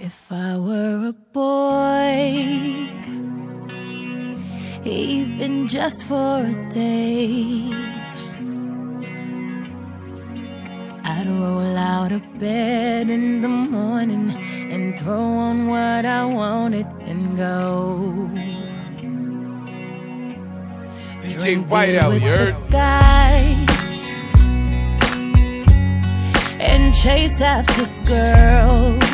If I were a boy, even just for a day, I'd roll out of bed in the morning and throw on what I wanted and go. DJ Whiteout, you heard? Guys and chase after girls.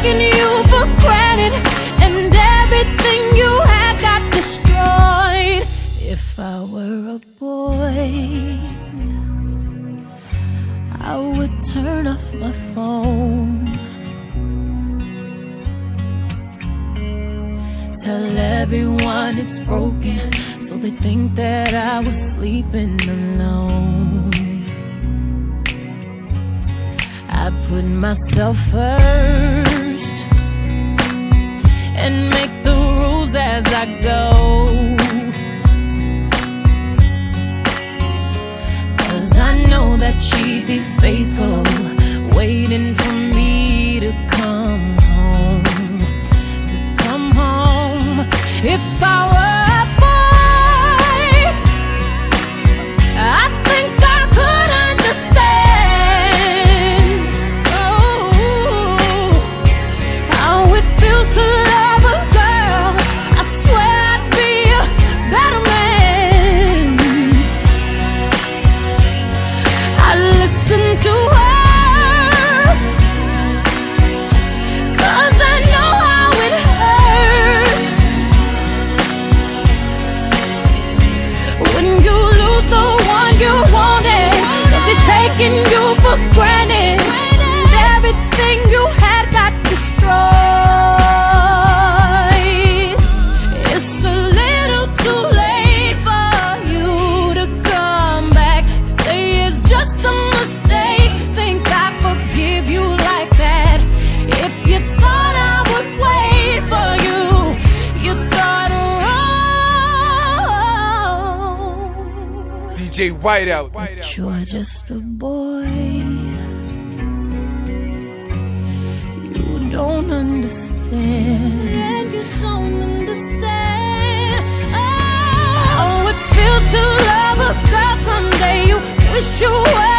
taking you for granted, and everything you had got destroyed. If I were a boy, I would turn off my phone. Tell everyone it's broken, so they think that I was sleeping alone. I put myself first and make the rules as I go. Taking you for granted, DJ Whiteout. But you're just a boy. You don't understand. You don't understand. Oh, how it feels to love a girl someday. You wish you were